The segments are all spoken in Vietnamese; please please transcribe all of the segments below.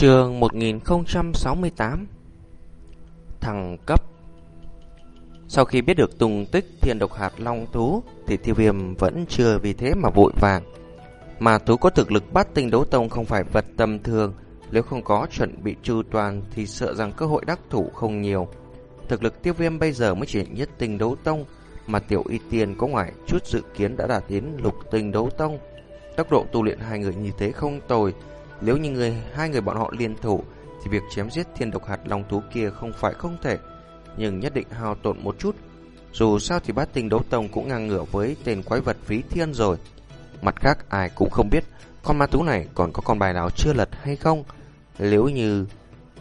Trường 1068 Thằng cấp. Sau khi biết được tung tích thiên độc hạt long thú, Thì tiêu viêm vẫn chưa vì thế mà vội vàng. Mà thú có thực lực bắt tinh đấu tông không phải vật tầm thường. Nếu không có chuẩn bị chu toàn Thì sợ rằng cơ hội đắc thủ không nhiều. Thực lực tiêu viêm bây giờ mới chỉ nhất tinh đấu tông, Mà tiểu y tiên có ngoài chút dự kiến đã đạt đến lục tinh đấu tông. Tốc độ tu luyện hai người như thế không tồi nếu như người hai người bọn họ liên thủ thì việc chém giết thiên độc hạt long thú kia không phải không thể, nhưng nhất định hao tổn một chút. Dù sao thì bát tinh đấu tông cũng ngang ngửa với tên quái vật phí thiên rồi. Mặt khác ai cũng không biết con ma thú này còn có con bài nào chưa lật hay không. Nếu như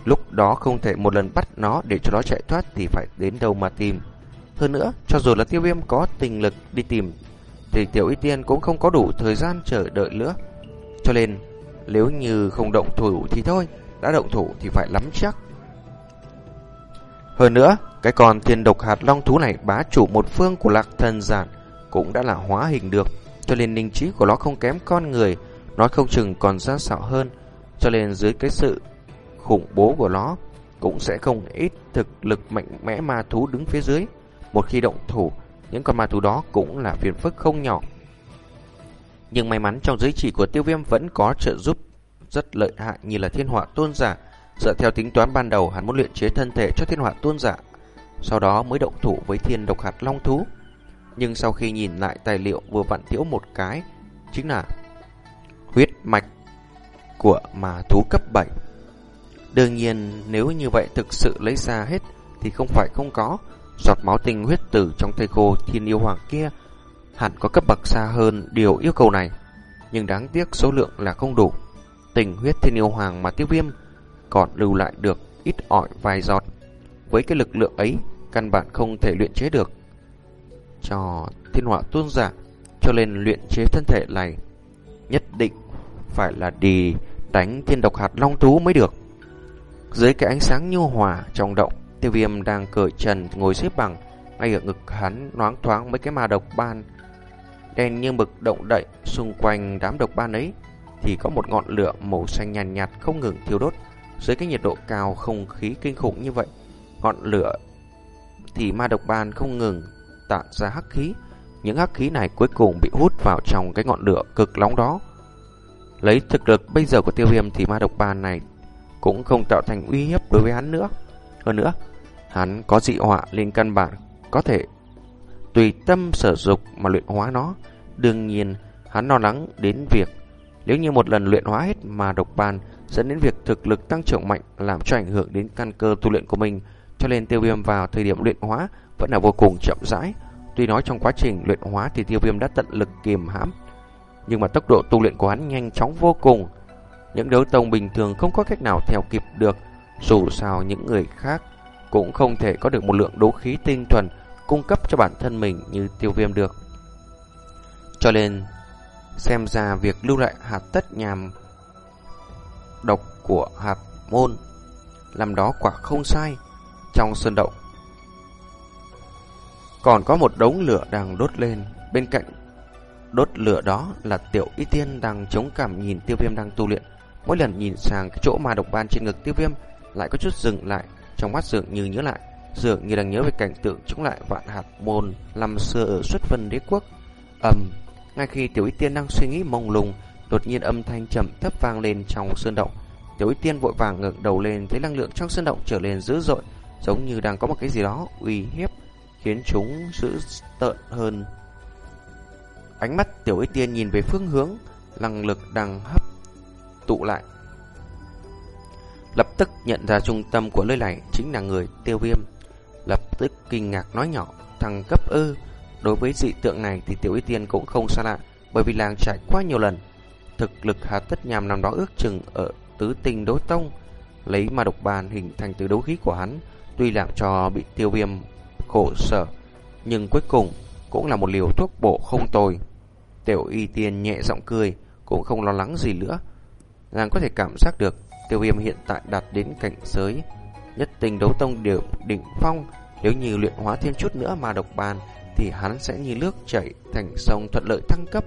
lúc đó không thể một lần bắt nó để cho nó chạy thoát thì phải đến đâu mà tìm. Hơn nữa, cho dù là tiêu viêm có tình lực đi tìm thì tiểu y tiên cũng không có đủ thời gian chờ đợi nữa. Cho nên nếu như không động thủ thì thôi, đã động thủ thì phải lắm chắc. Hơn nữa, cái con thiên độc hạt long thú này bá chủ một phương của lạc thần giản cũng đã là hóa hình được, cho nên linh trí của nó không kém con người, nói không chừng còn ra xạo hơn, cho nên dưới cái sự khủng bố của nó cũng sẽ không ít thực lực mạnh mẽ ma thú đứng phía dưới. Một khi động thủ, những con ma thú đó cũng là phiền phức không nhỏ. Nhưng may mắn trong giới chỉ của tiêu viêm vẫn có trợ giúp rất lợi hại như là thiên họa tôn giả. Dựa theo tính toán ban đầu hắn muốn luyện chế thân thể cho thiên họa tôn giả, sau đó mới động thủ với thiên độc hạt long thú. Nhưng sau khi nhìn lại tài liệu vừa vặn thiếu một cái, chính là huyết mạch của mà thú cấp 7. Đương nhiên nếu như vậy thực sự lấy ra hết thì không phải không có. Giọt máu tinh huyết tử trong thây khô thiên yêu hoàng kia hẳn có cấp bậc xa hơn điều yêu cầu này. Nhưng đáng tiếc số lượng là không đủ. Tình huyết thiên yêu hoàng mà tiêu viêm còn lưu lại được ít ỏi vài giọt. Với cái lực lượng ấy, căn bản không thể luyện chế được. Cho thiên họa tuôn giả, cho nên luyện chế thân thể này nhất định phải là đi đánh thiên độc hạt long tú mới được. Dưới cái ánh sáng nhu hòa trong động, tiêu viêm đang cởi trần ngồi xếp bằng, ngay ở ngực hắn loáng thoáng mấy cái ma độc ban đen như mực động đậy xung quanh đám độc ban ấy thì có một ngọn lửa màu xanh nhàn nhạt, nhạt không ngừng thiêu đốt. Dưới cái nhiệt độ cao không khí kinh khủng như vậy ngọn lửa thì ma độc ban không ngừng tản ra hắc khí. Những hắc khí này cuối cùng bị hút vào trong cái ngọn lửa cực nóng đó. Lấy thực lực bây giờ của tiêu viêm thì ma độc ban này cũng không tạo thành uy hiếp đối với hắn nữa. Hơn nữa hắn có dị họa lên căn bản có thể tùy tâm sở dục mà luyện hóa nó. Đương nhiên, hắn lo lắng đến việc nếu như một lần luyện hóa hết mà độc bàn dẫn đến việc thực lực tăng trưởng mạnh làm cho ảnh hưởng đến căn cơ tu luyện của mình, cho nên tiêu viêm vào thời điểm luyện hóa vẫn là vô cùng chậm rãi. Tuy nói trong quá trình luyện hóa thì tiêu viêm đã tận lực kiềm hãm, nhưng mà tốc độ tu luyện của hắn nhanh chóng vô cùng. Những đấu tông bình thường không có cách nào theo kịp được, dù sao những người khác cũng không thể có được một lượng đấu khí tinh thuần cung cấp cho bản thân mình như tiêu viêm được. Cho nên, xem ra việc lưu lại hạt tất nhàm độc của hạt môn làm đó quả không sai trong sơn động. Còn có một đống lửa đang đốt lên, bên cạnh đốt lửa đó là tiểu y tiên đang chống cảm nhìn tiêu viêm đang tu luyện. Mỗi lần nhìn sang cái chỗ mà độc ban trên ngực tiêu viêm lại có chút dừng lại, trong mắt dường như nhớ lại dường như đang nhớ về cảnh tượng chống lại vạn hạt môn năm xưa ở xuất vân đế quốc. ầm, ngay khi Tiểu Y Tiên đang suy nghĩ mông lung, đột nhiên âm thanh trầm thấp vang lên trong sơn động. Tiểu Y Tiên vội vàng ngẩng đầu lên, thấy năng lượng trong sơn động trở lên dữ dội, giống như đang có một cái gì đó uy hiếp, khiến chúng dữ tợn hơn. Ánh mắt Tiểu Y Tiên nhìn về phương hướng, năng lực đang hấp tụ lại. Lập tức nhận ra trung tâm của nơi này chính là người tiêu viêm lập tức kinh ngạc nói nhỏ, thằng cấp ư. Đối với dị tượng này thì Tiểu Y Tiên cũng không xa lạ, bởi vì làng trải qua nhiều lần. Thực lực hà tất nhằm nằm đó ước chừng ở tứ tinh đối tông, lấy ma độc bàn hình thành từ đấu khí của hắn, tuy làm cho bị tiêu viêm khổ sở, nhưng cuối cùng cũng là một liều thuốc bổ không tồi. Tiểu Y Tiên nhẹ giọng cười, cũng không lo lắng gì nữa. Nàng có thể cảm giác được tiêu viêm hiện tại đạt đến cảnh giới nhất tình đấu tông đều đỉnh phong, nếu như luyện hóa thêm chút nữa mà độc bàn thì hắn sẽ như nước chảy thành sông thuận lợi thăng cấp,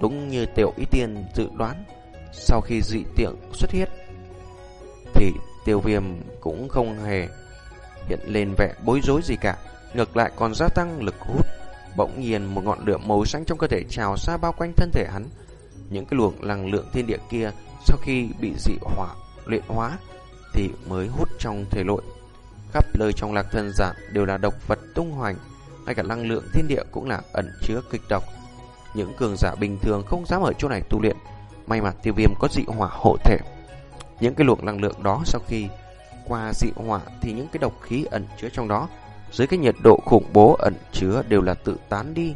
đúng như tiểu ý tiên dự đoán. Sau khi dị tiện xuất hiện, thì tiêu viêm cũng không hề hiện lên vẻ bối rối gì cả. Ngược lại còn gia tăng lực hút. Bỗng nhiên một ngọn lửa màu xanh trong cơ thể trào xa bao quanh thân thể hắn. Những cái luồng năng lượng thiên địa kia sau khi bị dị hỏa luyện hóa thì mới hút trong thể lội. Khắp nơi trong lạc thân giản đều là độc vật tung hoành, ngay cả năng lượng thiên địa cũng là ẩn chứa kịch độc. Những cường giả bình thường không dám ở chỗ này tu luyện, may mà tiêu viêm có dị hỏa hộ thể. Những cái luồng năng lượng đó sau khi qua dị hỏa thì những cái độc khí ẩn chứa trong đó dưới cái nhiệt độ khủng bố ẩn chứa đều là tự tán đi.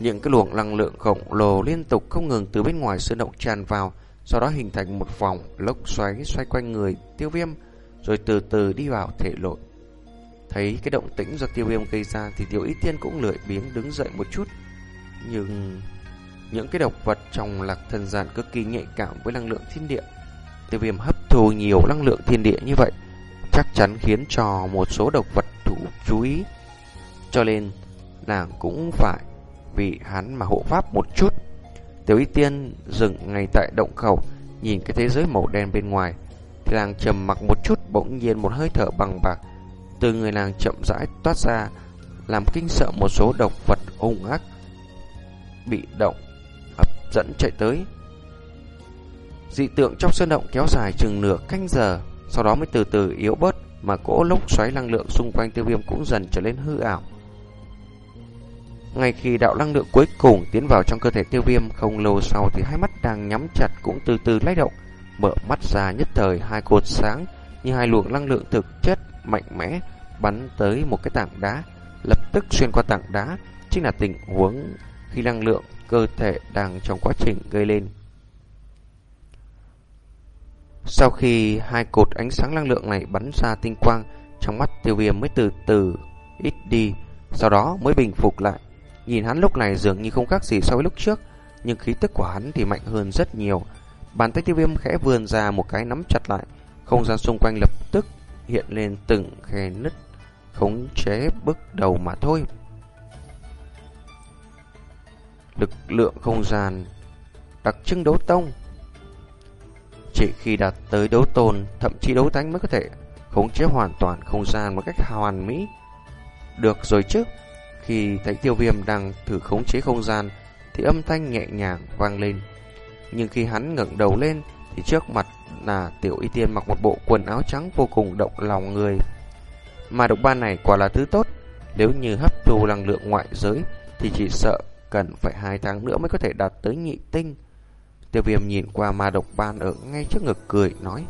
Những cái luồng năng lượng khổng lồ liên tục không ngừng từ bên ngoài sơn động tràn vào, sau đó hình thành một vòng lốc xoáy xoay quanh người tiêu viêm, rồi từ từ đi vào thể lội. Thấy cái động tĩnh do tiêu viêm gây ra thì tiêu ý tiên cũng lười biếng đứng dậy một chút. Nhưng những cái độc vật trong lạc thần giản cực kỳ nhạy cảm với năng lượng thiên địa. Tiêu viêm hấp thu nhiều năng lượng thiên địa như vậy, chắc chắn khiến cho một số độc vật thủ chú ý. Cho nên, nàng cũng phải vì hắn mà hộ pháp một chút. Tiểu Y Tiên dừng ngay tại động khẩu, nhìn cái thế giới màu đen bên ngoài, thì nàng trầm mặc một chút bỗng nhiên một hơi thở bằng bạc từ người nàng chậm rãi toát ra, làm kinh sợ một số độc vật hung ác bị động hấp dẫn chạy tới. Dị tượng trong sơn động kéo dài chừng nửa canh giờ, sau đó mới từ từ yếu bớt mà cỗ lốc xoáy năng lượng xung quanh tiêu viêm cũng dần trở lên hư ảo. Ngay khi đạo năng lượng cuối cùng tiến vào trong cơ thể tiêu viêm không lâu sau thì hai mắt đang nhắm chặt cũng từ từ lay động, mở mắt ra nhất thời hai cột sáng như hai luồng năng lượng thực chất mạnh mẽ bắn tới một cái tảng đá, lập tức xuyên qua tảng đá, chính là tình huống khi năng lượng cơ thể đang trong quá trình gây lên. Sau khi hai cột ánh sáng năng lượng này bắn ra tinh quang, trong mắt tiêu viêm mới từ từ ít đi, sau đó mới bình phục lại. Nhìn hắn lúc này dường như không khác gì so với lúc trước, nhưng khí tức của hắn thì mạnh hơn rất nhiều. Bàn tay tiêu viêm khẽ vươn ra một cái nắm chặt lại, không gian xung quanh lập tức hiện lên từng khe nứt, khống chế bước đầu mà thôi. Lực lượng không gian đặc trưng đấu tông chỉ khi đạt tới đấu tồn, thậm chí đấu thánh mới có thể khống chế hoàn toàn không gian một cách hoàn mỹ. Được rồi chứ, khi thấy tiêu viêm đang thử khống chế không gian thì âm thanh nhẹ nhàng vang lên. Nhưng khi hắn ngẩng đầu lên thì trước mặt là tiểu y tiên mặc một bộ quần áo trắng vô cùng động lòng người. Mà độc ban này quả là thứ tốt, nếu như hấp thu năng lượng ngoại giới thì chỉ sợ cần phải hai tháng nữa mới có thể đạt tới nhị tinh. Tiêu viêm nhìn qua ma độc ban ở ngay trước ngực cười nói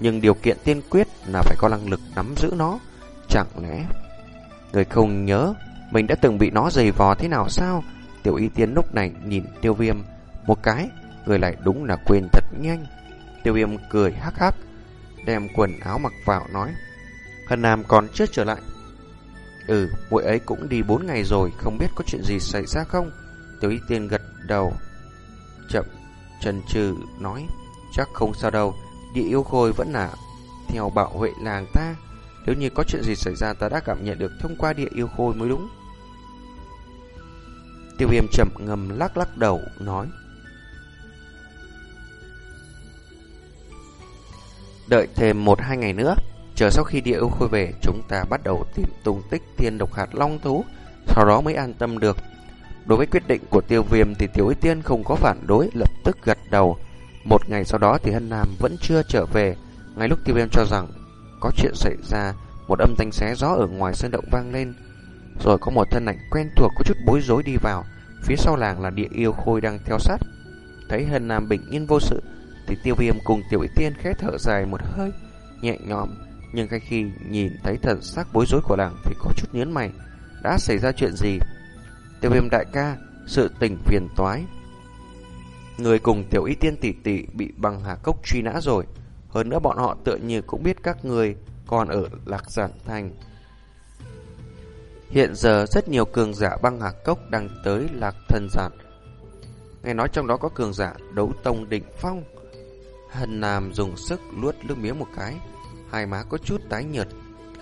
Nhưng điều kiện tiên quyết là phải có năng lực nắm giữ nó Chẳng lẽ Người không nhớ mình đã từng bị nó dày vò thế nào sao Tiểu y tiên lúc này nhìn tiêu viêm Một cái Người lại đúng là quên thật nhanh Tiêu viêm cười hắc hắc Đem quần áo mặc vào nói Hân Nam còn chưa trở lại Ừ, muội ấy cũng đi 4 ngày rồi Không biết có chuyện gì xảy ra không Tiểu y tiên gật đầu Chậm Trần Trừ nói, chắc không sao đâu, địa yêu khôi vẫn là theo bảo huệ làng ta. Nếu như có chuyện gì xảy ra ta đã cảm nhận được thông qua địa yêu khôi mới đúng. Tiêu viêm chậm ngầm lắc lắc đầu, nói. Đợi thêm một hai ngày nữa, chờ sau khi địa ưu khôi về, chúng ta bắt đầu tìm tung tích thiên độc hạt long thú, sau đó mới an tâm được. Đối với quyết định của tiêu viêm thì Tiểu ý Tiên không có phản đối, lập tức gật đầu. Một ngày sau đó thì Hân Nam vẫn chưa trở về. Ngay lúc tiêu viêm cho rằng có chuyện xảy ra, một âm thanh xé gió ở ngoài sân động vang lên. Rồi có một thân ảnh quen thuộc có chút bối rối đi vào. Phía sau làng là địa yêu khôi đang theo sát. Thấy Hân Nam bình yên vô sự, thì tiêu viêm cùng Tiểu Y Tiên khẽ thở dài một hơi, nhẹ nhõm. Nhưng khi nhìn thấy thần sắc bối rối của làng thì có chút nhớn mày. Đã xảy ra chuyện gì? Tiêu viêm đại ca, sự tình phiền toái. Người cùng tiểu y tiên tỷ tỷ bị bằng hà cốc truy nã rồi. Hơn nữa bọn họ tựa như cũng biết các người còn ở Lạc Giản Thành. Hiện giờ rất nhiều cường giả băng hạc cốc đang tới Lạc Thần Giản. Nghe nói trong đó có cường giả đấu tông đỉnh phong. Hân Nam dùng sức luốt nước miếng một cái, hai má có chút tái nhợt,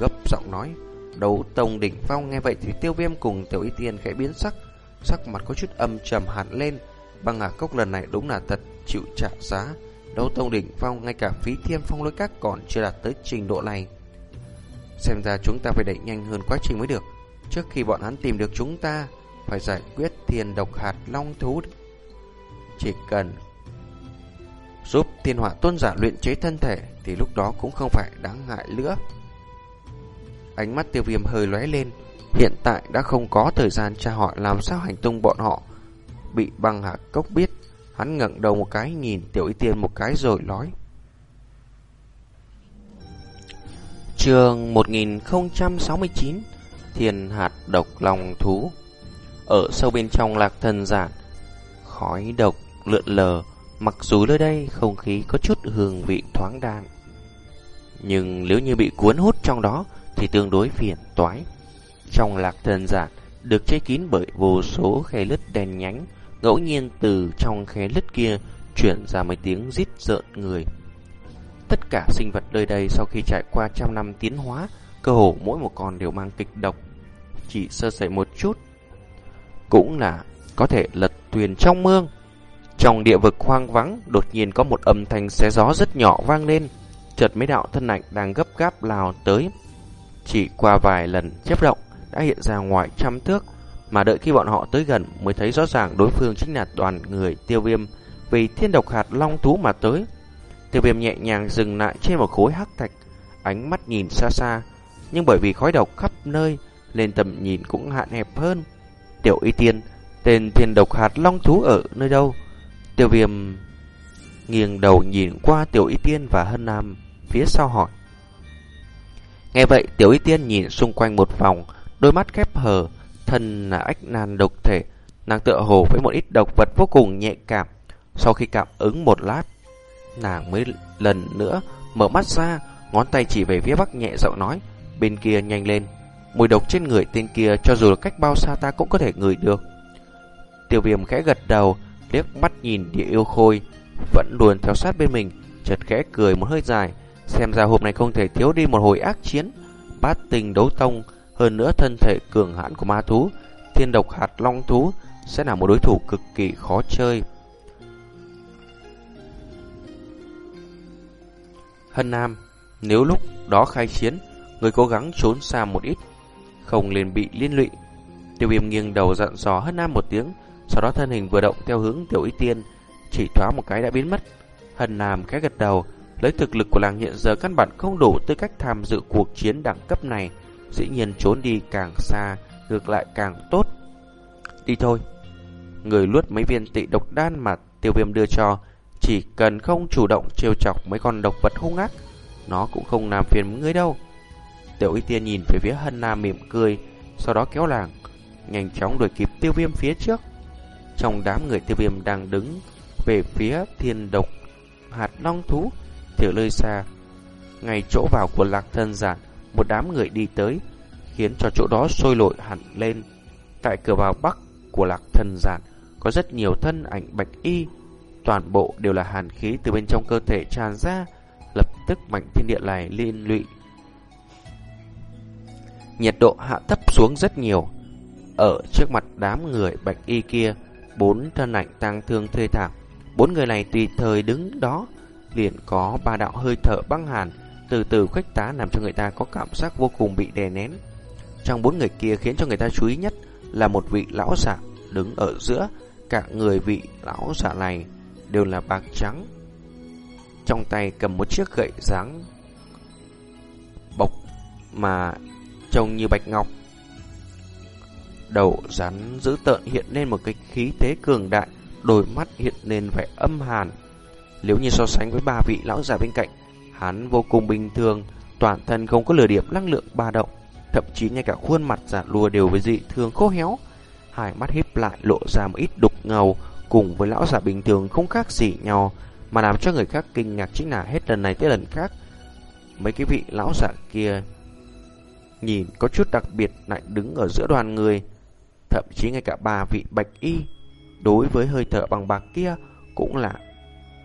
gấp giọng nói. Đấu tông đỉnh phong nghe vậy thì tiêu viêm cùng tiểu y tiên khẽ biến sắc, sắc mặt có chút âm trầm hẳn lên. Băng hạc cốc lần này đúng là thật chịu trả giá, đấu tông đỉnh phong ngay cả phí thiên phong lối các còn chưa đạt tới trình độ này. Xem ra chúng ta phải đẩy nhanh hơn quá trình mới được. Trước khi bọn hắn tìm được chúng ta, phải giải quyết thiên độc hạt long thú. Chỉ cần giúp thiên họa tôn giả luyện chế thân thể thì lúc đó cũng không phải đáng ngại nữa. Ánh mắt tiêu viêm hơi lóe lên, hiện tại đã không có thời gian tra hỏi làm sao hành tung bọn họ. Bị băng hạ cốc biết, hắn ngẩng đầu một cái nhìn tiểu y tiên một cái rồi nói. Trường 1069 Thiên hạt độc lòng thú Ở sâu bên trong lạc thần giản Khói độc lượn lờ Mặc dù nơi đây không khí có chút hương vị thoáng đan Nhưng nếu như bị cuốn hút trong đó Thì tương đối phiền toái Trong lạc thần giản Được che kín bởi vô số khe lứt đèn nhánh Ngẫu nhiên từ trong khe lứt kia Chuyển ra mấy tiếng rít rợn người Tất cả sinh vật nơi đây sau khi trải qua trăm năm tiến hóa, cơ hồ mỗi một con đều mang kịch độc. Chỉ sơ sẩy một chút, cũng là có thể lật thuyền trong mương. Trong địa vực hoang vắng, đột nhiên có một âm thanh xé gió rất nhỏ vang lên. Chợt mấy đạo thân ảnh đang gấp gáp lao tới. Chỉ qua vài lần chớp động đã hiện ra ngoài trăm thước, mà đợi khi bọn họ tới gần mới thấy rõ ràng đối phương chính là đoàn người tiêu viêm vì thiên độc hạt long thú mà tới. Tiêu viêm nhẹ nhàng dừng lại trên một khối hắc thạch, ánh mắt nhìn xa xa, nhưng bởi vì khói độc khắp nơi, nên tầm nhìn cũng hạn hẹp hơn. Tiểu y tiên, tên thiên độc hạt long thú ở nơi đâu? Tiêu viêm nghiêng đầu nhìn qua tiểu y tiên và hân nam phía sau hỏi. Nghe vậy, tiểu y tiên nhìn xung quanh một vòng, đôi mắt khép hờ, thân là ách nan độc thể, nàng tựa hồ với một ít độc vật vô cùng nhạy cảm. Sau khi cảm ứng một lát, Nàng mới lần nữa mở mắt ra, ngón tay chỉ về phía bắc nhẹ giọng nói, bên kia nhanh lên. Mùi độc trên người tên kia cho dù là cách bao xa ta cũng có thể ngửi được. Tiêu viêm khẽ gật đầu, liếc mắt nhìn địa yêu khôi, vẫn luôn theo sát bên mình, chợt khẽ cười một hơi dài, xem ra hôm nay không thể thiếu đi một hồi ác chiến. Bát tình đấu tông, hơn nữa thân thể cường hãn của ma thú, thiên độc hạt long thú sẽ là một đối thủ cực kỳ khó chơi. Hân Nam, nếu lúc đó khai chiến, người cố gắng trốn xa một ít, không liền bị liên lụy. Tiêu viêm nghiêng đầu dặn dò Hân Nam một tiếng, sau đó thân hình vừa động theo hướng Tiểu Y Tiên, chỉ thoáng một cái đã biến mất. Hân Nam khẽ gật đầu, lấy thực lực của làng hiện giờ căn bản không đủ tư cách tham dự cuộc chiến đẳng cấp này, dĩ nhiên trốn đi càng xa, ngược lại càng tốt. Đi thôi. Người luốt mấy viên tị độc đan mà tiêu viêm đưa cho, chỉ cần không chủ động trêu chọc mấy con độc vật hung ác, nó cũng không làm phiền người đâu. Tiểu Y Tiên nhìn về phía Hân Nam mỉm cười, sau đó kéo làng, nhanh chóng đuổi kịp tiêu viêm phía trước. Trong đám người tiêu viêm đang đứng về phía thiên độc hạt long thú, tiểu lơi xa. Ngay chỗ vào của lạc thân giản, một đám người đi tới, khiến cho chỗ đó sôi lội hẳn lên. Tại cửa vào bắc của lạc thân giản, có rất nhiều thân ảnh bạch y, toàn bộ đều là hàn khí từ bên trong cơ thể tràn ra, lập tức mảnh thiên địa này liên lụy. Nhiệt độ hạ thấp xuống rất nhiều. Ở trước mặt đám người bạch y kia, bốn thân ảnh tang thương thê thảm. Bốn người này tùy thời đứng đó, liền có ba đạo hơi thở băng hàn, từ từ khuếch tá làm cho người ta có cảm giác vô cùng bị đè nén. Trong bốn người kia khiến cho người ta chú ý nhất là một vị lão giả đứng ở giữa, cả người vị lão giả này đều là bạc trắng. Trong tay cầm một chiếc gậy dáng bọc mà trông như bạch ngọc. Đầu rắn dữ tợn hiện lên một cái khí thế cường đại, đôi mắt hiện lên vẻ âm hàn. Nếu như so sánh với ba vị lão giả bên cạnh, hắn vô cùng bình thường, toàn thân không có lửa điểm năng lượng ba động, thậm chí ngay cả khuôn mặt giả lùa đều với dị thường khô héo. Hai mắt híp lại lộ ra một ít đục ngầu, cùng với lão giả bình thường không khác gì nhau, mà làm cho người khác kinh ngạc chính là hết lần này tới lần khác. Mấy cái vị lão giả kia nhìn có chút đặc biệt lại đứng ở giữa đoàn người, thậm chí ngay cả ba vị bạch y đối với hơi thở bằng bạc kia cũng là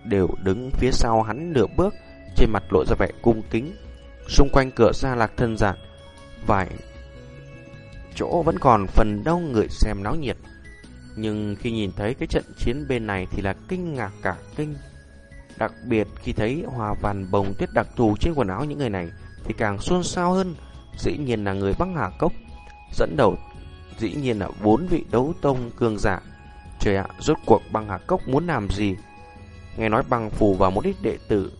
đều đứng phía sau hắn nửa bước, trên mặt lộ ra vẻ cung kính. Xung quanh cửa xa lạc thân giản, vài chỗ vẫn còn phần đông người xem náo nhiệt. Nhưng khi nhìn thấy cái trận chiến bên này thì là kinh ngạc cả kinh. Đặc biệt khi thấy hòa vằn bồng tiết đặc thù trên quần áo những người này thì càng xôn xao hơn. Dĩ nhiên là người băng hà cốc. Dẫn đầu dĩ nhiên là bốn vị đấu tông cường giả. Trời ạ, rốt cuộc băng hà cốc muốn làm gì? Nghe nói băng phù và một ít đệ tử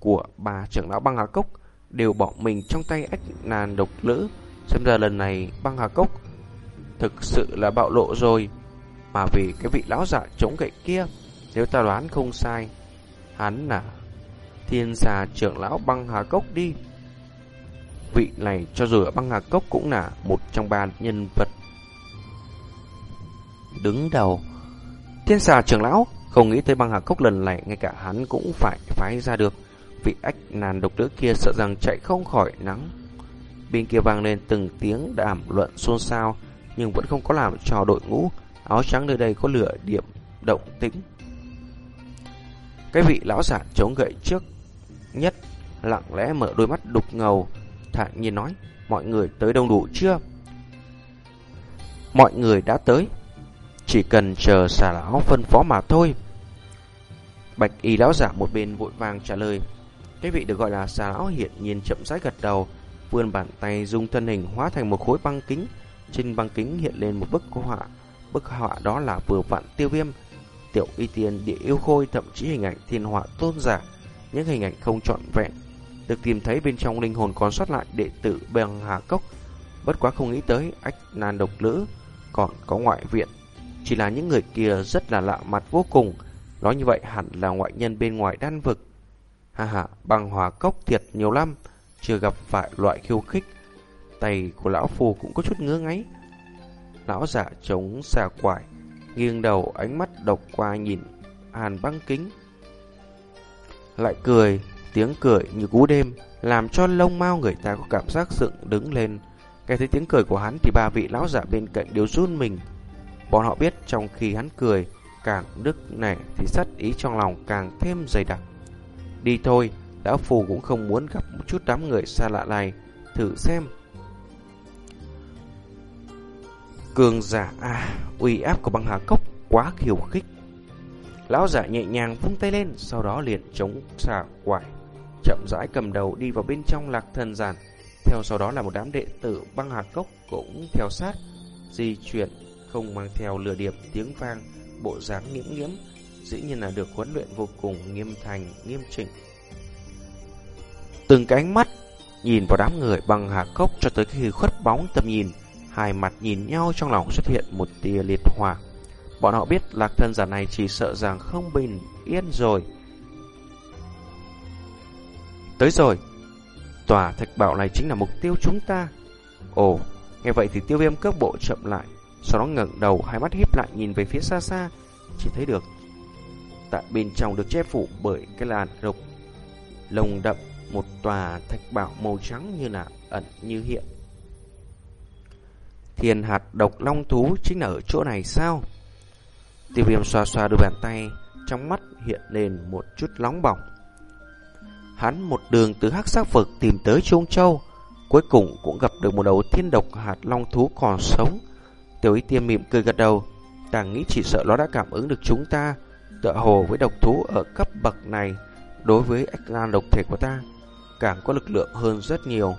của bà trưởng lão băng hà cốc đều bỏ mình trong tay ách nàn độc lữ. Xem ra lần này băng hà cốc thực sự là bạo lộ rồi. Mà vì cái vị lão giả chống gậy kia, nếu ta đoán không sai, hắn là thiên xà trưởng lão băng hà cốc đi. Vị này cho dù ở băng hà cốc cũng là một trong ba nhân vật đứng đầu. Thiên xà trưởng lão không nghĩ tới băng hà cốc lần này ngay cả hắn cũng phải phái ra được. Vị ách nàn độc nữ kia sợ rằng chạy không khỏi nắng. Bên kia vang lên từng tiếng đàm luận xôn xao nhưng vẫn không có làm cho đội ngũ áo trắng nơi đây có lửa điểm động tĩnh. Cái vị lão giả chống gậy trước nhất lặng lẽ mở đôi mắt đục ngầu, thản nhiên nói, mọi người tới đông đủ chưa? Mọi người đã tới, chỉ cần chờ xà lão phân phó mà thôi. Bạch y lão giả một bên vội vàng trả lời. Cái vị được gọi là xà lão hiện nhiên chậm rãi gật đầu, vươn bàn tay dùng thân hình hóa thành một khối băng kính. Trên băng kính hiện lên một bức họa. Bức họa đó là vừa vặn tiêu viêm, tiểu y tiên địa yêu khôi thậm chí hình ảnh thiên họa tôn giả. Những hình ảnh không trọn vẹn được tìm thấy bên trong linh hồn còn sót lại đệ tử bằng hà cốc. Bất quá không nghĩ tới ách nan độc lữ còn có ngoại viện. Chỉ là những người kia rất là lạ mặt vô cùng. Nói như vậy hẳn là ngoại nhân bên ngoài đan vực. Ha ha, bằng hòa cốc thiệt nhiều lắm, chưa gặp phải loại khiêu khích. Tay của lão phù cũng có chút ngứa ngáy. Lão giả chống xà quải, nghiêng đầu ánh mắt độc qua nhìn hàn băng kính. Lại cười, tiếng cười như cú đêm, làm cho lông mau người ta có cảm giác dựng đứng lên. Nghe thấy tiếng cười của hắn thì ba vị lão giả bên cạnh đều run mình. Bọn họ biết trong khi hắn cười, càng đức nẻ thì sắt ý trong lòng càng thêm dày đặc. Đi thôi, lão phù cũng không muốn gặp một chút đám người xa lạ này, thử xem. Cường giả à, uy áp của băng hà cốc quá khiêu khích. Lão giả nhẹ nhàng vung tay lên, sau đó liền chống xà quải, chậm rãi cầm đầu đi vào bên trong lạc thần giản. Theo sau đó là một đám đệ tử băng hà cốc cũng theo sát, di chuyển, không mang theo lửa điệp tiếng vang, bộ dáng nghiễm nghiễm, dĩ nhiên là được huấn luyện vô cùng nghiêm thành, nghiêm chỉnh. Từng cái ánh mắt nhìn vào đám người băng hà cốc cho tới khi khuất bóng tầm nhìn, hai mặt nhìn nhau trong lòng xuất hiện một tia liệt hỏa. Bọn họ biết lạc thân giả này chỉ sợ rằng không bình yên rồi. Tới rồi, tòa thạch bảo này chính là mục tiêu chúng ta. Ồ, nghe vậy thì tiêu viêm cước bộ chậm lại, sau đó ngẩng đầu hai mắt híp lại nhìn về phía xa xa, chỉ thấy được tại bên trong được che phủ bởi cái làn rục. lồng đậm một tòa thạch bảo màu trắng như là ẩn như hiện. Thiền hạt độc long thú chính là ở chỗ này sao? Tiêu viêm xoa xoa đôi bàn tay, trong mắt hiện lên một chút nóng bỏng. Hắn một đường từ hắc sắc vực tìm tới Trung Châu, cuối cùng cũng gặp được một đầu thiên độc hạt long thú còn sống. Tiểu y tiêm mỉm cười gật đầu, ta nghĩ chỉ sợ nó đã cảm ứng được chúng ta, tựa hồ với độc thú ở cấp bậc này, đối với ách lan độc thể của ta, càng có lực lượng hơn rất nhiều.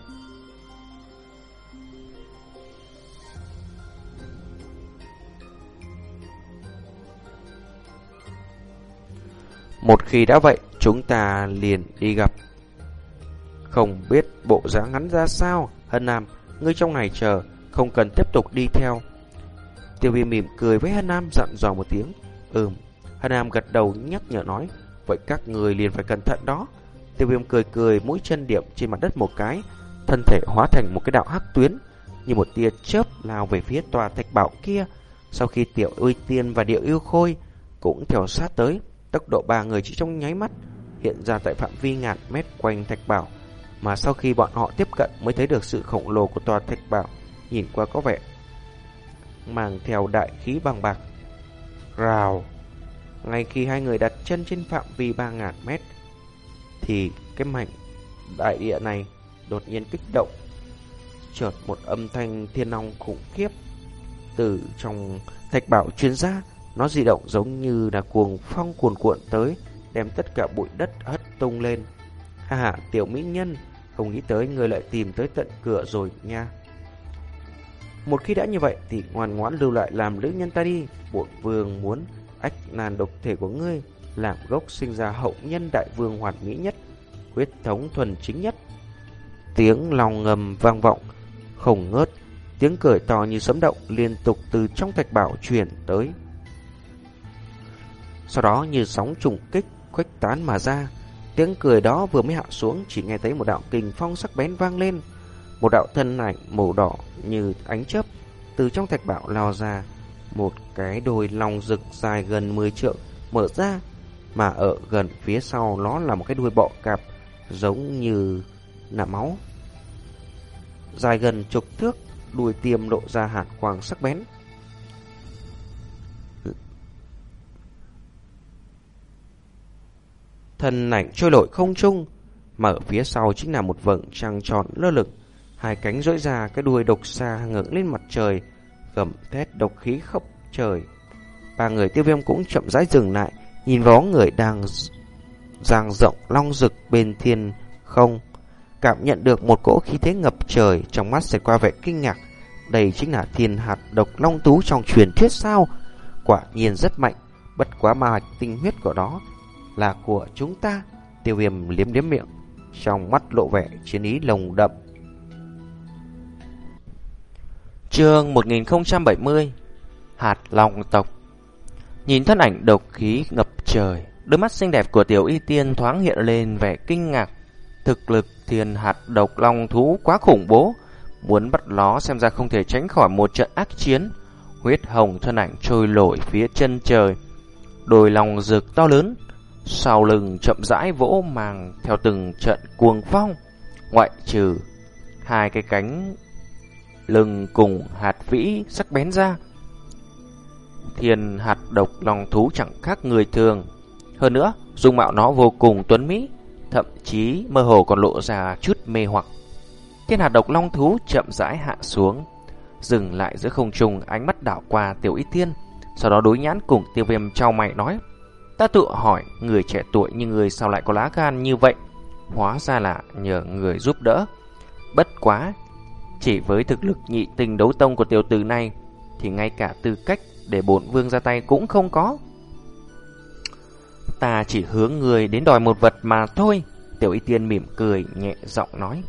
Một khi đã vậy, chúng ta liền đi gặp. Không biết bộ dáng ngắn ra sao, Hân Nam, ngươi trong này chờ, không cần tiếp tục đi theo. Tiêu viêm mỉm cười với Hân Nam dặn dò một tiếng. Ừm, Hân Nam gật đầu nhắc nhở nói, vậy các người liền phải cẩn thận đó. Tiêu viêm cười cười mũi chân điểm trên mặt đất một cái, thân thể hóa thành một cái đạo hắc tuyến, như một tia chớp lao về phía tòa thạch bảo kia. Sau khi tiểu uy tiên và điệu yêu khôi cũng theo sát tới, tốc độ ba người chỉ trong nháy mắt hiện ra tại phạm vi ngàn mét quanh thạch bảo, mà sau khi bọn họ tiếp cận mới thấy được sự khổng lồ của tòa thạch bảo, nhìn qua có vẻ mang theo đại khí bằng bạc. Rào! Ngay khi hai người đặt chân trên phạm vi ba ngàn mét, thì cái mảnh đại địa này đột nhiên kích động. Chợt một âm thanh thiên long khủng khiếp từ trong thạch bảo truyền ra, nó di động giống như là cuồng phong cuồn cuộn tới, đem tất cả bụi đất hất tung lên. Ha ha, tiểu mỹ nhân, không nghĩ tới người lại tìm tới tận cửa rồi nha. Một khi đã như vậy thì ngoan ngoãn lưu lại làm nữ nhân ta đi. Bổn vương muốn ách nàn độc thể của ngươi làm gốc sinh ra hậu nhân đại vương hoàn mỹ nhất, huyết thống thuần chính nhất. Tiếng lòng ngầm vang vọng, không ngớt, tiếng cười to như sấm động liên tục từ trong thạch bảo truyền tới. Sau đó như sóng trùng kích khuếch tán mà ra, tiếng cười đó vừa mới hạ xuống chỉ nghe thấy một đạo kình phong sắc bén vang lên. Một đạo thân ảnh màu đỏ như ánh chớp từ trong thạch bạo lao ra, một cái đôi lòng rực dài gần 10 trượng mở ra, mà ở gần phía sau nó là một cái đuôi bọ cạp giống như là máu. Dài gần chục thước, đuôi tiêm lộ ra hạt quang sắc bén. Thân ảnh trôi lội không trung, mà ở phía sau chính là một vầng trăng tròn lơ lửng hai cánh rỗi ra cái đuôi độc xa ngẩng lên mặt trời, gầm thét độc khí khốc trời. Ba người tiêu viêm cũng chậm rãi dừng lại, nhìn vào người đang giang rộng long rực bên thiên không, cảm nhận được một cỗ khí thế ngập trời trong mắt sẽ qua vẻ kinh ngạc. Đây chính là thiên hạt độc long tú trong truyền thuyết sao? Quả nhiên rất mạnh, bất quá ma hạch tinh huyết của đó là của chúng ta. Tiêu viêm liếm liếm miệng, trong mắt lộ vẻ chiến ý lồng đậm. Chương 1070 Hạt Long Tộc Nhìn thân ảnh độc khí ngập trời Đôi mắt xinh đẹp của tiểu y tiên thoáng hiện lên vẻ kinh ngạc Thực lực thiên hạt độc long thú quá khủng bố Muốn bắt nó xem ra không thể tránh khỏi một trận ác chiến Huyết hồng thân ảnh trôi lội phía chân trời Đôi lòng rực to lớn sau lưng chậm rãi vỗ màng theo từng trận cuồng phong Ngoại trừ hai cái cánh lưng cùng hạt vĩ sắc bén ra. Thiên hạt độc lòng thú chẳng khác người thường. Hơn nữa, dung mạo nó vô cùng tuấn mỹ, thậm chí mơ hồ còn lộ ra chút mê hoặc. Thiên hạt độc long thú chậm rãi hạ xuống, dừng lại giữa không trung ánh mắt đảo qua tiểu y thiên sau đó đối nhãn cùng tiêu viêm trao mày nói. Ta tự hỏi, người trẻ tuổi như người sao lại có lá gan như vậy? Hóa ra là nhờ người giúp đỡ. Bất quá, chỉ với thực lực nhị tình đấu tông của tiểu tử này Thì ngay cả tư cách để bổn vương ra tay cũng không có Ta chỉ hướng người đến đòi một vật mà thôi Tiểu y tiên mỉm cười nhẹ giọng nói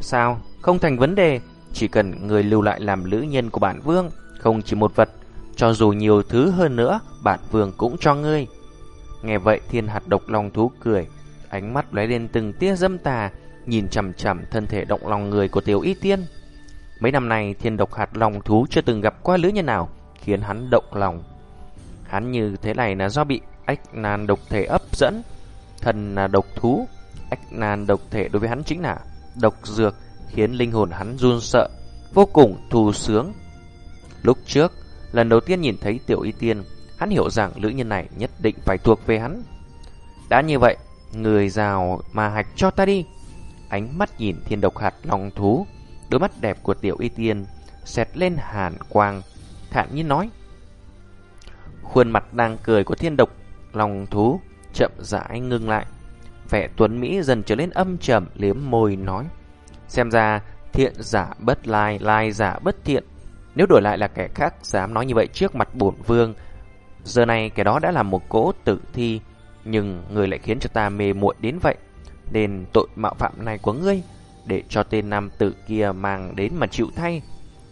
Sao? Không thành vấn đề Chỉ cần người lưu lại làm lữ nhân của bản vương Không chỉ một vật cho dù nhiều thứ hơn nữa Bản vương cũng cho ngươi Nghe vậy thiên hạt độc lòng thú cười Ánh mắt lóe lên từng tia dâm tà nhìn chằm chằm thân thể động lòng người của tiểu y tiên. Mấy năm nay thiên độc hạt lòng thú chưa từng gặp qua lứa nhân nào, khiến hắn động lòng. Hắn như thế này là do bị ách nan độc thể ấp dẫn, thần là độc thú, ách nan độc thể đối với hắn chính là độc dược, khiến linh hồn hắn run sợ, vô cùng thù sướng. Lúc trước, lần đầu tiên nhìn thấy tiểu y tiên, hắn hiểu rằng lữ nhân này nhất định phải thuộc về hắn. Đã như vậy, người rào mà hạch cho ta đi ánh mắt nhìn thiên độc hạt lòng thú, đôi mắt đẹp của tiểu y tiên xẹt lên hàn quang, thản nhiên nói. Khuôn mặt đang cười của thiên độc lòng thú chậm rãi ngưng lại, vẻ tuấn mỹ dần trở nên âm trầm liếm môi nói: "Xem ra thiện giả bất lai, lai giả bất thiện, nếu đổi lại là kẻ khác dám nói như vậy trước mặt bổn vương, giờ này kẻ đó đã là một cỗ tử thi, nhưng người lại khiến cho ta mê muội đến vậy." nên tội mạo phạm này của ngươi để cho tên nam tử kia mang đến mà chịu thay.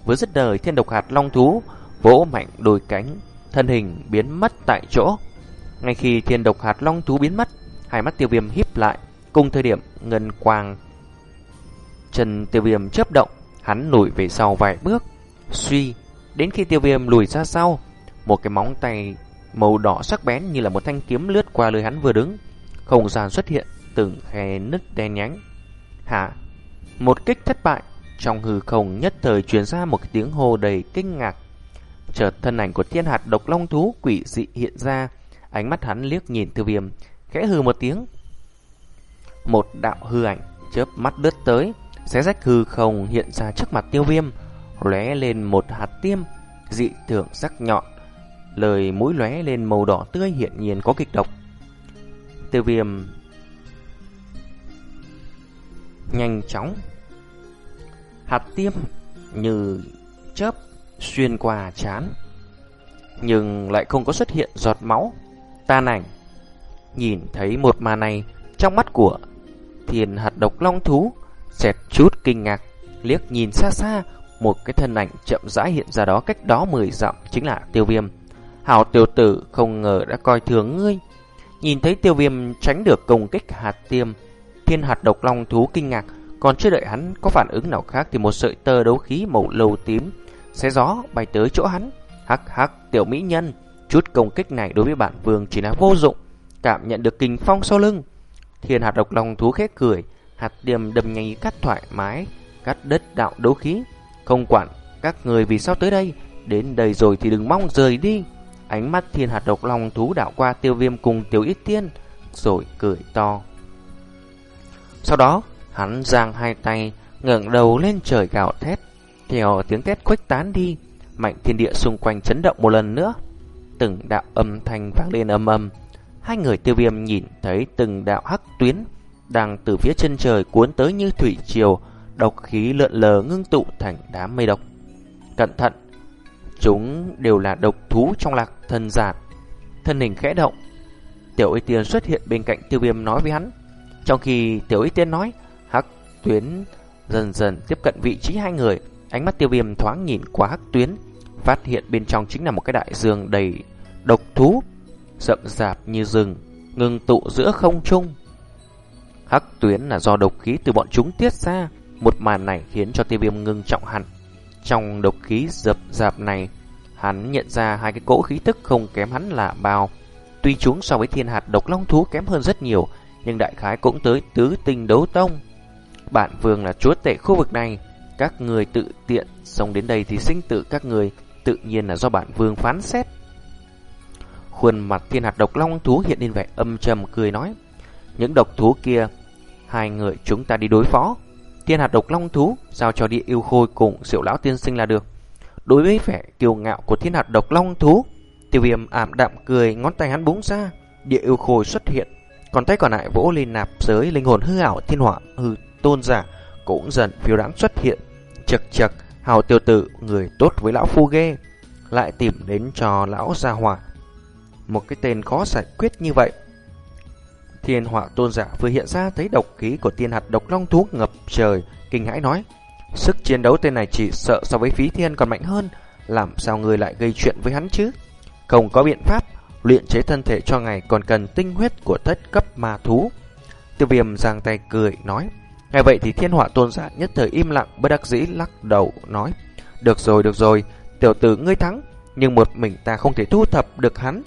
Với dứt đời thiên độc hạt long thú vỗ mạnh đôi cánh, thân hình biến mất tại chỗ. Ngay khi thiên độc hạt long thú biến mất, hai mắt tiêu viêm híp lại, cùng thời điểm ngân quang. Chân tiêu viêm chớp động, hắn lùi về sau vài bước, suy, đến khi tiêu viêm lùi ra sau, một cái móng tay màu đỏ sắc bén như là một thanh kiếm lướt qua lưới hắn vừa đứng. Không gian xuất hiện từng khe nứt đen nhánh. Hả? Một kích thất bại, trong hư không nhất thời truyền ra một tiếng hô đầy kinh ngạc. Chợt thân ảnh của thiên hạt độc long thú quỷ dị hiện ra, ánh mắt hắn liếc nhìn Tiêu Viêm, khẽ hừ một tiếng. Một đạo hư ảnh chớp mắt lướt tới, xé rách hư không hiện ra trước mặt Tiêu Viêm, lóe lên một hạt tiêm dị thường sắc nhọn, lời mũi lóe lên màu đỏ tươi hiện nhiên có kịch độc. Tiêu viêm nhanh chóng. Hạt tiêm như chớp xuyên qua chán nhưng lại không có xuất hiện giọt máu tan ảnh. Nhìn thấy một màn này trong mắt của thiền hạt độc long thú xẹt chút kinh ngạc liếc nhìn xa xa một cái thân ảnh chậm rãi hiện ra đó cách đó 10 dặm chính là tiêu viêm hảo tiểu tử không ngờ đã coi thường ngươi nhìn thấy tiêu viêm tránh được công kích hạt tiêm thiên hạt độc long thú kinh ngạc còn chưa đợi hắn có phản ứng nào khác thì một sợi tơ đấu khí màu lầu tím xé gió bay tới chỗ hắn. Hắc hắc tiểu mỹ nhân, chút công kích này đối với bản vương chỉ là vô dụng. Cảm nhận được kình phong sau lưng. Thiên hạt độc long thú khét cười, hạt tiêm đâm nhanh cắt thoải mái, cắt đất đạo đấu khí. Không quản các người vì sao tới đây, đến đây rồi thì đừng mong rời đi. Ánh mắt thiên hạt độc long thú đạo qua tiêu viêm cùng tiêu ít tiên, rồi cười to. Sau đó, Hắn giang hai tay, ngẩng đầu lên trời gào thét. Theo tiếng thét khuếch tán đi, mạnh thiên địa xung quanh chấn động một lần nữa. Từng đạo âm thanh vang lên âm âm. Hai người tiêu viêm nhìn thấy từng đạo hắc tuyến đang từ phía chân trời cuốn tới như thủy triều, độc khí lượn lờ ngưng tụ thành đám mây độc. Cẩn thận, chúng đều là độc thú trong lạc thân giản. Thân hình khẽ động, Tiểu Y Tiên xuất hiện bên cạnh Tiêu Viêm nói với hắn. Trong khi Tiểu Y Tiên nói, hắc tuyến dần dần tiếp cận vị trí hai người. Ánh mắt tiêu viêm thoáng nhìn qua hắc tuyến, phát hiện bên trong chính là một cái đại dương đầy độc thú, rậm rạp như rừng, ngừng tụ giữa không trung. Hắc tuyến là do độc khí từ bọn chúng tiết ra, một màn này khiến cho tiêu viêm ngưng trọng hẳn. Trong độc khí dập dạp này, hắn nhận ra hai cái cỗ khí tức không kém hắn là bao. Tuy chúng so với thiên hạt độc long thú kém hơn rất nhiều, nhưng đại khái cũng tới tứ tinh đấu tông. Bản vương là chúa tể khu vực này Các người tự tiện xông đến đây thì sinh tử các người Tự nhiên là do bản vương phán xét Khuôn mặt thiên hạt độc long thú hiện lên vẻ âm trầm cười nói Những độc thú kia Hai người chúng ta đi đối phó Thiên hạt độc long thú Giao cho địa yêu khôi cùng diệu lão tiên sinh là được Đối với vẻ kiêu ngạo của thiên hạt độc long thú Tiêu viêm ảm đạm cười Ngón tay hắn búng ra Địa yêu khôi xuất hiện Còn tay còn lại vỗ lên nạp giới linh hồn hư ảo thiên hỏa hư tôn giả cũng dần phiêu đáng xuất hiện. Chật chật, hào tiêu tử, người tốt với lão phu ghê, lại tìm đến cho lão gia hỏa. Một cái tên khó giải quyết như vậy. Thiên họa tôn giả vừa hiện ra thấy độc khí của tiên hạt độc long thú ngập trời, kinh hãi nói. Sức chiến đấu tên này chỉ sợ so với phí thiên còn mạnh hơn, làm sao người lại gây chuyện với hắn chứ? Không có biện pháp, luyện chế thân thể cho ngài còn cần tinh huyết của thất cấp ma thú. Tiêu viêm giang tay cười, nói. Ngay vậy thì thiên họa tôn giả nhất thời im lặng bất đắc dĩ lắc đầu nói Được rồi được rồi tiểu tử ngươi thắng Nhưng một mình ta không thể thu thập được hắn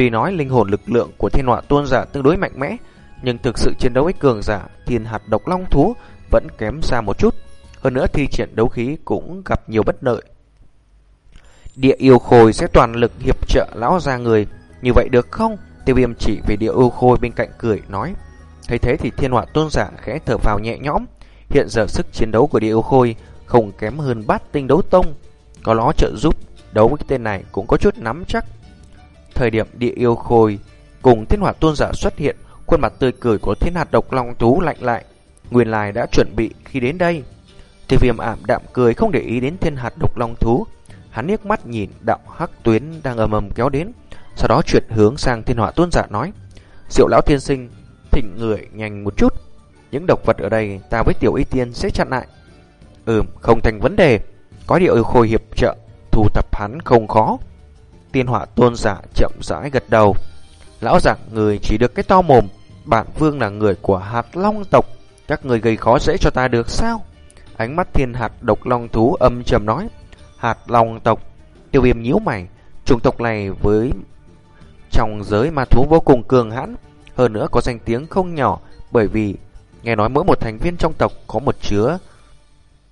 Tuy nói linh hồn lực lượng của thiên họa tôn giả tương đối mạnh mẽ Nhưng thực sự chiến đấu với cường giả thiên hạt độc long thú vẫn kém xa một chút Hơn nữa thì triển đấu khí cũng gặp nhiều bất lợi Địa yêu khôi sẽ toàn lực hiệp trợ lão ra người Như vậy được không? Tiêu viêm chỉ về địa yêu khôi bên cạnh cười nói Thấy thế thì thiên họa tôn giả khẽ thở vào nhẹ nhõm. Hiện giờ sức chiến đấu của địa yêu khôi không kém hơn bát tinh đấu tông. Có nó trợ giúp, đấu với cái tên này cũng có chút nắm chắc. Thời điểm địa yêu khôi cùng thiên hỏa tôn giả xuất hiện, khuôn mặt tươi cười của thiên hạt độc long thú lạnh lại. Nguyên lai đã chuẩn bị khi đến đây. Thì viêm ảm đạm cười không để ý đến thiên hạt độc long thú. Hắn liếc mắt nhìn đạo hắc tuyến đang ầm ầm kéo đến. Sau đó chuyển hướng sang thiên hỏa tôn giả nói. Diệu lão tiên sinh thỉnh người nhanh một chút. Những độc vật ở đây ta với tiểu y tiên sẽ chặn lại. Ừm, không thành vấn đề. Có địa khôi hiệp trợ, thu tập hắn không khó. Tiên họa tôn giả chậm rãi gật đầu. Lão giảng người chỉ được cái to mồm. Bản vương là người của hạt long tộc. Các người gây khó dễ cho ta được sao? Ánh mắt thiên hạt độc long thú âm trầm nói. Hạt long tộc. Tiêu viêm nhíu mày. Chủng tộc này với trong giới ma thú vô cùng cường hãn hơn nữa có danh tiếng không nhỏ bởi vì nghe nói mỗi một thành viên trong tộc có một chứa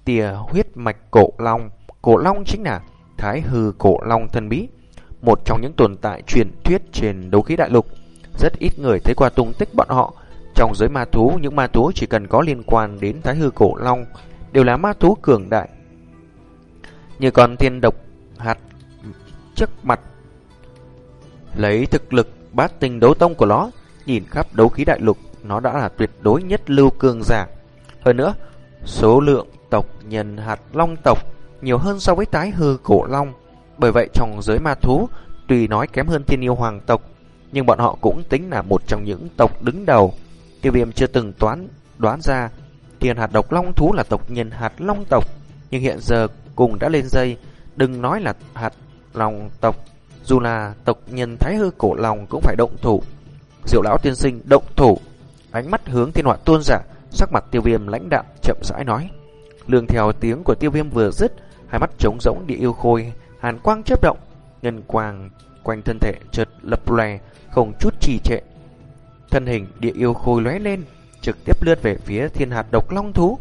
tìa huyết mạch cổ long. Cổ long chính là thái hư cổ long thân bí, một trong những tồn tại truyền thuyết trên đấu khí đại lục. Rất ít người thấy qua tung tích bọn họ. Trong giới ma thú, những ma thú chỉ cần có liên quan đến thái hư cổ long đều là ma thú cường đại. Như con thiên độc hạt trước mặt lấy thực lực bát tinh đấu tông của nó nhìn khắp đấu khí đại lục, nó đã là tuyệt đối nhất lưu cường giả. Hơn nữa, số lượng tộc nhân hạt long tộc nhiều hơn so với tái hư cổ long. Bởi vậy trong giới ma thú, tuy nói kém hơn thiên yêu hoàng tộc, nhưng bọn họ cũng tính là một trong những tộc đứng đầu. Tiêu viêm chưa từng toán đoán ra thiên hạt độc long thú là tộc nhân hạt long tộc, nhưng hiện giờ cùng đã lên dây, đừng nói là hạt long tộc, dù là tộc nhân thái hư cổ long cũng phải động thủ. Diệu lão tiên sinh động thủ, ánh mắt hướng thiên họa tuôn giả, sắc mặt tiêu viêm lãnh đạm chậm rãi nói. Lương theo tiếng của tiêu viêm vừa dứt, hai mắt trống rỗng địa yêu khôi, hàn quang chớp động, ngân quang quanh thân thể chợt lập lòe, không chút trì trệ. Thân hình địa yêu khôi lóe lên, trực tiếp lướt về phía thiên hạt độc long thú.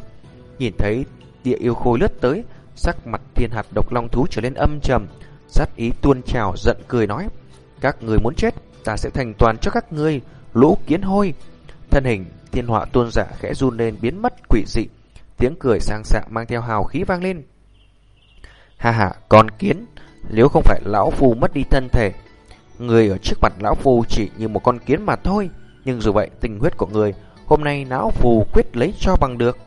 Nhìn thấy địa yêu khôi lướt tới, sắc mặt thiên hạt độc long thú trở lên âm trầm, sát ý tuôn trào giận cười nói: "Các người muốn chết, ta sẽ thành toàn cho các ngươi, lũ kiến hôi." Thân hình thiên họa tuôn giả khẽ run lên biến mất quỷ dị, tiếng cười sang sảng mang theo hào khí vang lên. Ha ha, con kiến, nếu không phải lão phu mất đi thân thể, người ở trước mặt lão phu chỉ như một con kiến mà thôi. Nhưng dù vậy, tình huyết của người, hôm nay lão phu quyết lấy cho bằng được.